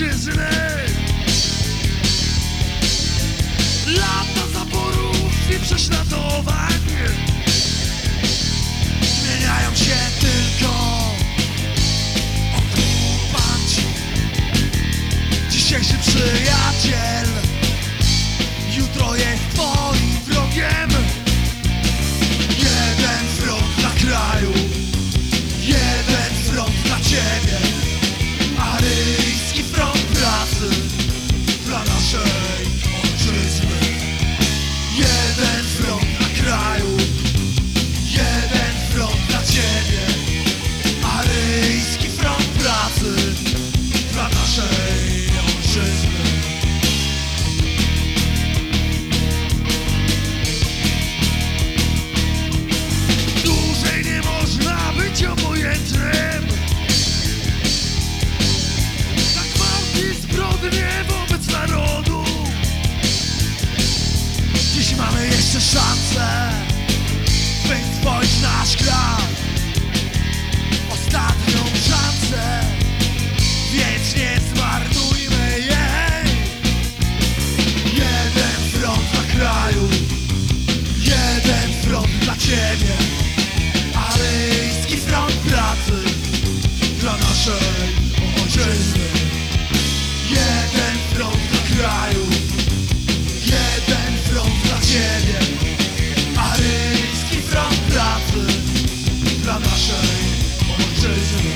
bitches and naszej ojczyzny Jeden front dla kraju Jeden front dla ciebie Aryjski front pracy Dla naszej ojczyzny.